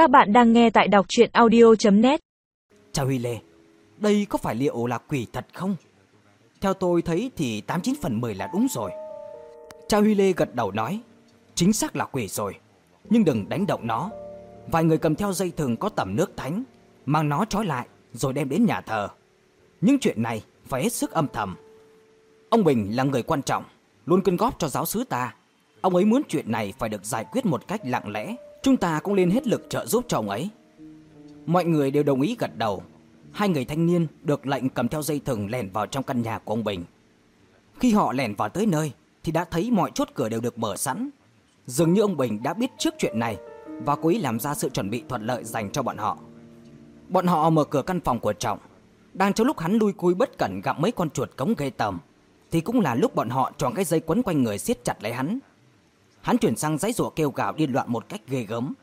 Các bạn đang nghe tại đọc chuyện audio.net Chào Huy Lê, đây có phải liệu là quỷ thật không? Theo tôi thấy thì 89 phần 10 là đúng rồi. Cha Huy Lê gật đầu nói, chính xác là quỷ rồi, nhưng đừng đánh động nó. Vài người cầm theo dây thừng có tẩm nước thánh, mang nó trói lại rồi đem đến nhà thờ. Những chuyện này phải hết sức âm thầm. Ông Bình là người quan trọng, luôn cân góp cho giáo sứ ta. Ông ấy muốn chuyện này phải được giải quyết một cách lặng lẽ, chúng ta cũng nên hết lực trợ giúp cho ông ấy. Mọi người đều đồng ý gật đầu. Hai người thanh niên được lệnh cầm theo dây thừng lèn vào trong căn nhà của ông Bình. Khi họ lèn vào tới nơi, thì đã thấy mọi chốt cửa đều được mở sẵn. Dường như ông Bình đã biết trước chuyện này và cố ý làm ra sự chuẩn bị thuận lợi dành cho bọn họ. Bọn họ mở cửa căn phòng của Trọng. Đang trong lúc hắn lui cui bất cẩn gặp mấy con chuột cống gây tầm thì cũng là lúc bọn họ chọn cái dây quấn quanh người siết chặt lấy hắn. Hắn chuyển sang giấy rủa kêu gào điên loạn một cách ghê gớm.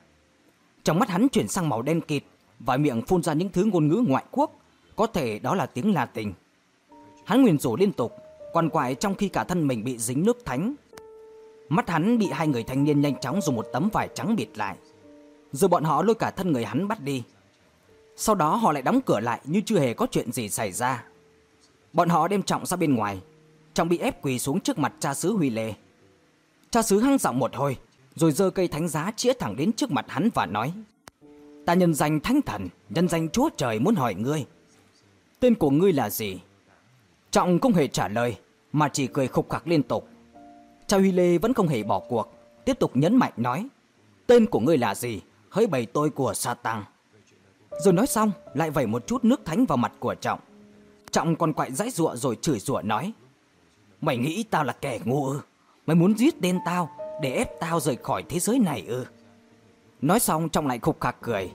Trong mắt hắn chuyển sang màu đen kịt và miệng phun ra những thứ ngôn ngữ ngoại quốc, có thể đó là tiếng Latin. Hắn nguyền rủa liên tục, quằn quại trong khi cả thân mình bị dính nước thánh. Mắt hắn bị hai người thanh niên nhanh chóng dùng một tấm vải trắng bịt lại. Rồi bọn họ lôi cả thân người hắn bắt đi. Sau đó họ lại đóng cửa lại như chưa hề có chuyện gì xảy ra. Bọn họ đem Trọng ra bên ngoài. Trọng bị ép quỳ xuống trước mặt cha xứ Huy Lê. Cha xứ hăng giọng một hồi, rồi giơ cây thánh giá chĩa thẳng đến trước mặt hắn và nói: "Ta nhân danh Thánh Thần, nhân danh Chúa Trời muốn hỏi ngươi, tên của ngươi là gì?" Trọng không hề trả lời, mà chỉ cười khục khặc liên tục. Cha Huy Lê vẫn không hề bỏ cuộc, tiếp tục nhấn mạnh nói: "Tên của ngươi là gì? Hỡi bầy tôi của sa tăng Rồi nói xong, lại vẩy một chút nước thánh vào mặt của Trọng. Trọng còn quậy dãy giụa rồi chửi rủa nói: "Mày nghĩ tao là kẻ ngu ư? Mày muốn giết tên tao để ép tao rời khỏi thế giới này ư? Nói xong Trọng lại khục khạc cười.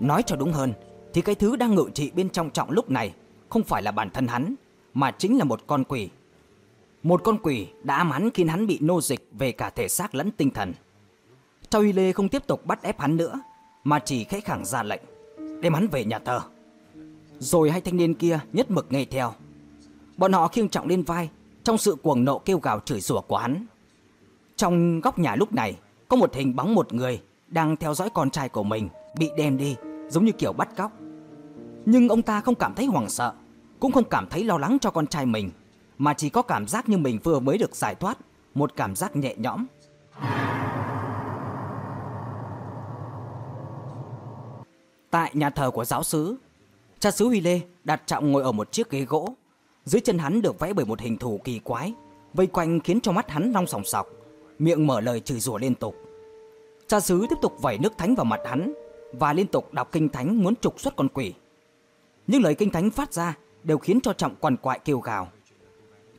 Nói cho đúng hơn, thì cái thứ đang ngự trị bên trong Trọng lúc này không phải là bản thân hắn, mà chính là một con quỷ. Một con quỷ đã ám hắn khiến hắn bị nô dịch về cả thể xác lẫn tinh thần. Châu Y Lê không tiếp tục bắt ép hắn nữa, mà chỉ khẽ khẳng ra lệnh, đem hắn về nhà thờ. Rồi hai thanh niên kia nhất mực nghe theo. Bọn họ khiêng Trọng lên vai, trong sự cuồng nộ kêu gào chửi rủa của hắn. Trong góc nhà lúc này có một hình bóng một người đang theo dõi con trai của mình bị đem đi giống như kiểu bắt cóc. Nhưng ông ta không cảm thấy hoảng sợ, cũng không cảm thấy lo lắng cho con trai mình, mà chỉ có cảm giác như mình vừa mới được giải thoát, một cảm giác nhẹ nhõm. Tại nhà thờ của giáo sứ, cha xứ Huy Lê đặt trọng ngồi ở một chiếc ghế gỗ. Dưới chân hắn được vẽ bởi một hình thù kỳ quái, vây quanh khiến cho mắt hắn long sòng sọc, miệng mở lời chửi rủa liên tục. Cha xứ tiếp tục vẩy nước thánh vào mặt hắn và liên tục đọc kinh thánh muốn trục xuất con quỷ. Những lời kinh thánh phát ra đều khiến cho Trọng quằn quại kêu gào.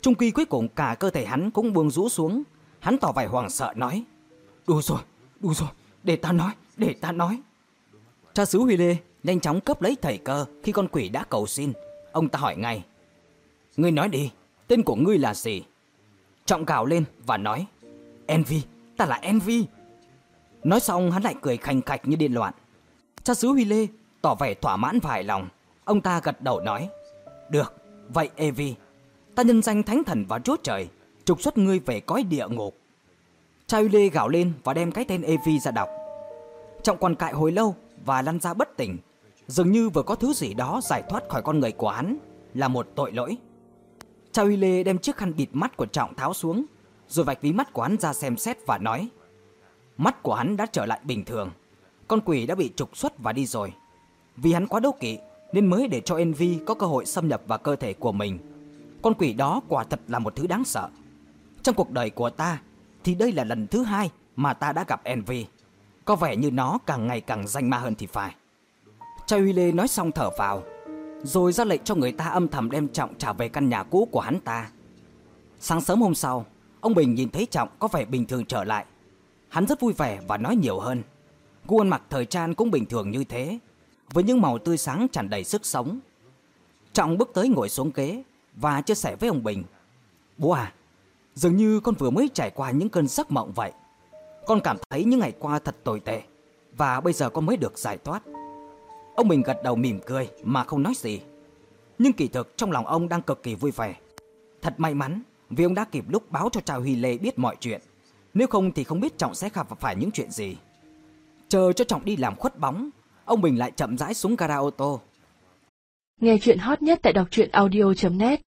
Trung quy cuối cùng cả cơ thể hắn cũng buông rũ xuống, hắn tỏ vẻ hoảng sợ nói: "Đủ rồi, đủ rồi, để ta nói, để ta nói." Cha xứ Huy Lê nhanh chóng cấp lấy thầy cơ khi con quỷ đã cầu xin, ông ta hỏi ngay: "Ngươi nói đi, tên của ngươi là gì?" Trọng gào lên và nói: "Envy, ta là Envy." Nói xong hắn lại cười khành khạch như điên loạn. Cha xứ Huy Lê tỏ vẻ thỏa mãn và hài lòng, ông ta gật đầu nói: "Được, vậy Envy, ta nhân danh Thánh Thần và Chúa Trời, trục xuất ngươi về cõi địa ngục." Cha Huy Lê gào lên và đem cái tên Envy ra đọc. Trọng còn cại hồi lâu và lăn ra bất tỉnh, dường như vừa có thứ gì đó giải thoát khỏi con người của hắn là một tội lỗi. Cha Huy Lê đem chiếc khăn bịt mắt của Trọng tháo xuống, rồi vạch ví mắt của hắn ra xem xét và nói: Mắt của hắn đã trở lại bình thường, con quỷ đã bị trục xuất và đi rồi. Vì hắn quá đố kỵ nên mới để cho Envy có cơ hội xâm nhập vào cơ thể của mình. Con quỷ đó quả thật là một thứ đáng sợ. Trong cuộc đời của ta thì đây là lần thứ hai mà ta đã gặp Envy. Có vẻ như nó càng ngày càng danh ma hơn thì phải. Chai Huy Lê nói xong thở vào, rồi ra lệnh cho người ta âm thầm đem Trọng trả về căn nhà cũ của hắn ta. Sáng sớm hôm sau, ông Bình nhìn thấy Trọng có vẻ bình thường trở lại. Hắn rất vui vẻ và nói nhiều hơn. khuôn mặt mặc thời trang cũng bình thường như thế, với những màu tươi sáng tràn đầy sức sống. Trọng bước tới ngồi xuống ghế và chia sẻ với ông Bình. Bố à, dường như con vừa mới trải qua những cơn giấc mộng vậy. Con cảm thấy những ngày qua thật tồi tệ và bây giờ con mới được giải thoát. Ông Bình gật đầu mỉm cười mà không nói gì. Nhưng kỳ thực trong lòng ông đang cực kỳ vui vẻ. Thật may mắn vì ông đã kịp lúc báo cho Trào Huy Lê biết mọi chuyện. Nếu không thì không biết Trọng sẽ gặp phải những chuyện gì. Chờ cho Trọng đi làm khuất bóng, ông Bình lại chậm rãi xuống gara ô tô. Nghe chuyện hot nhất tại đọc truyện audio.net